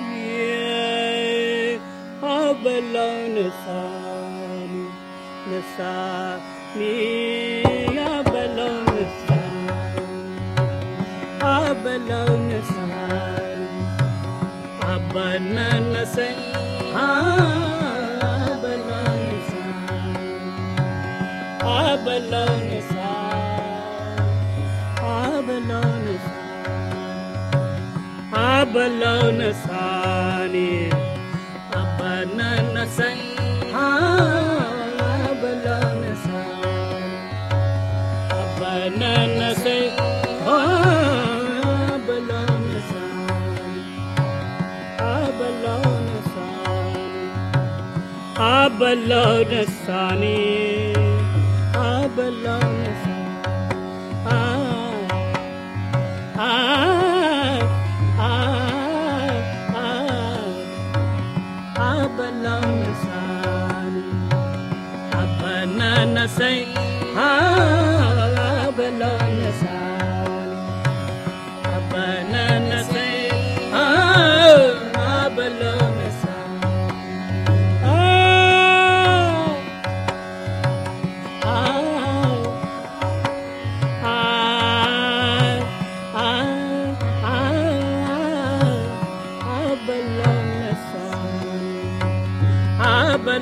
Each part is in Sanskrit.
Yeah, I belong to. बलौन साने अपन संहा बलौन साने अपन से बलौन साने बलौन साने आ बलौन साने आ बलौन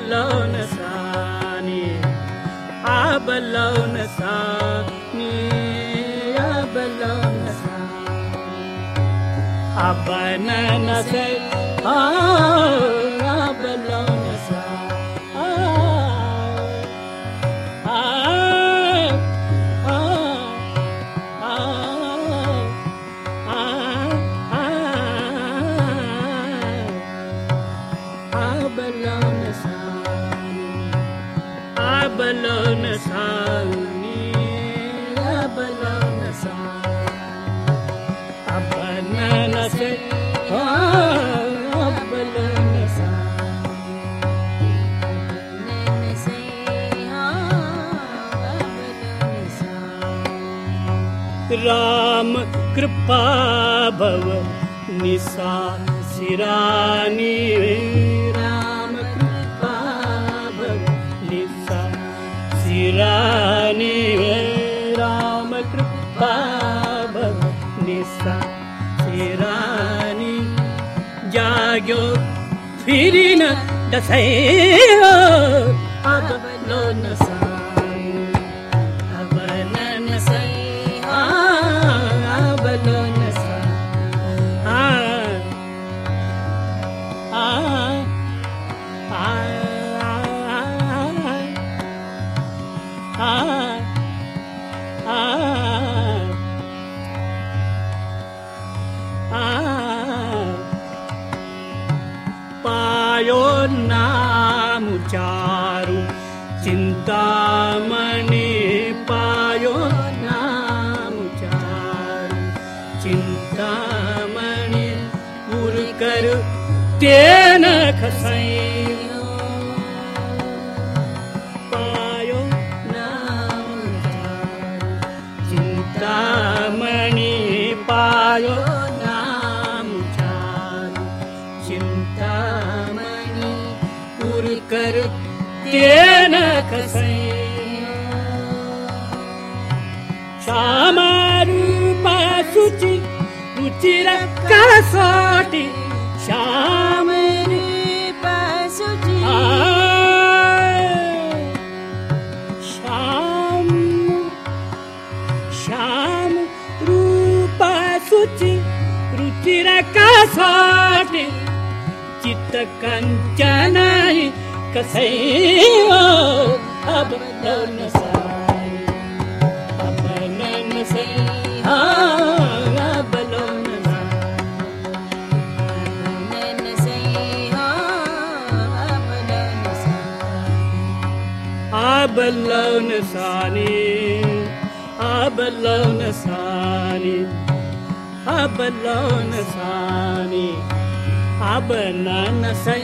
أبلغ نساني أبلغ نساني أبلغ نساني أبنا نسي أبلغ राम कृपा भव निशा सिरानी राम कृपा भव निशा सिरानी राम कृपा भव निशा न दसै चारु चिन्तामणि पायो नाम चारु चिन्तामणि उर्कर तेन खसै तेन खसै श्यामरूपा शुचि रुचिर कसोटि श्याम श्याम श्याम रूपा शुचि रुचिर कसोटि ከሰይዋ አበነነሳ አበነነሰ አበላው ነሳኒ አበላው ነሳኒ አበላው ነሳኒ አበናነሰይ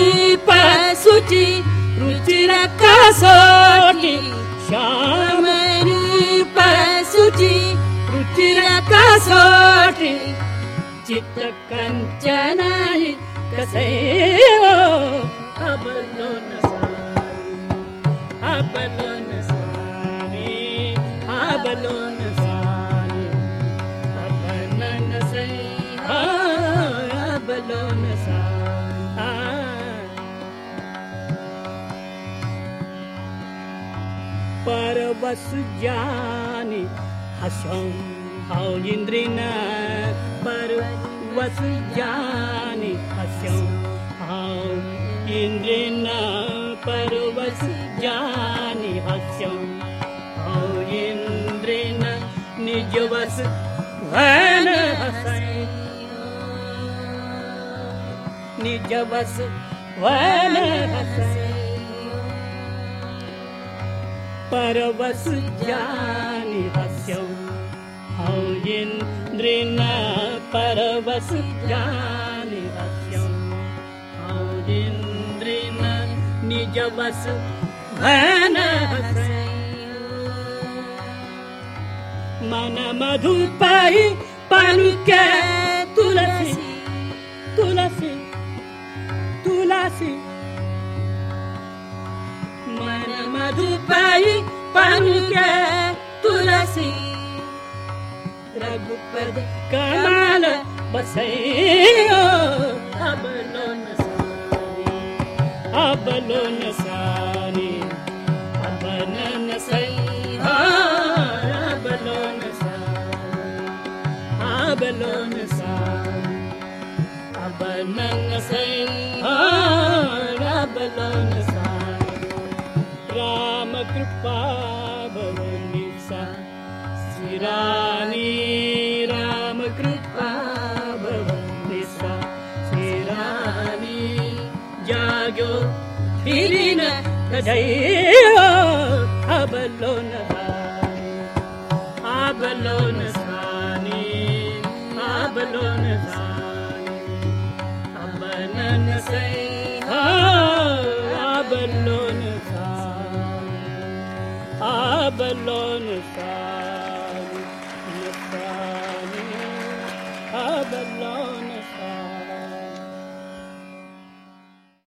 सुचि रुचिर कसोटि श्याम रूप सुचि रुचिर कसोटि चित्त कंचन कसे अब लोन सारी, अब लोन सारी, अब लोन सारी। अब नन सही अब लोन सारी। जानी हसौं हौ इन्द्रिन परवस जानी हसौं हौ इन्द्रिन परवस जानी हस्यौं हौ इन्द्रिन निजवस भन हसैं। निजवस भन हसैं परवस जानि हस्यौ हौ इन्द्रिन निजवस भन हसै मन मधुपाई पनुके तुलसी। तुलसी। तुलसी मन मधुपाई पनुके तुलसी रघुपद कमल बसै अब लोन सारी अब लोन सारी अब नन सै अब लोन सारी अब लोन सारी अब नन सै अब loan jaajo bilina tadaiyo abalona abalona sani abalona sani abanana sai